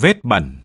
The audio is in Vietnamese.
Vết bẩn.